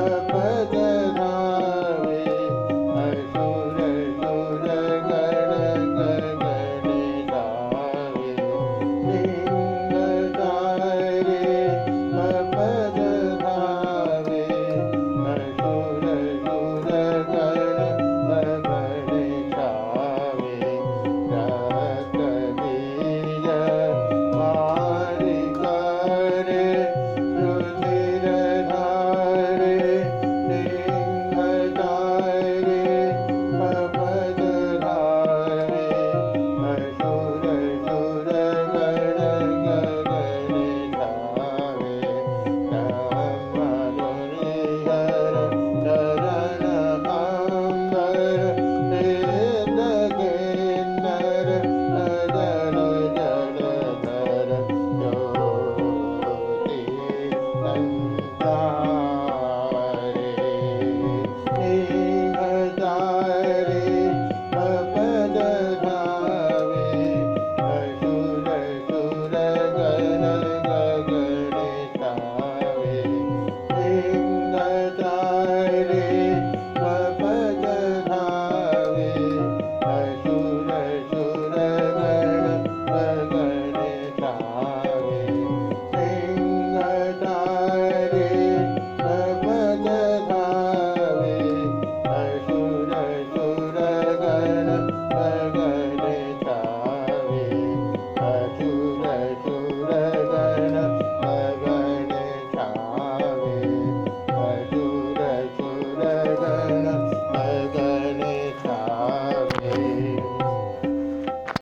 Bye. Taare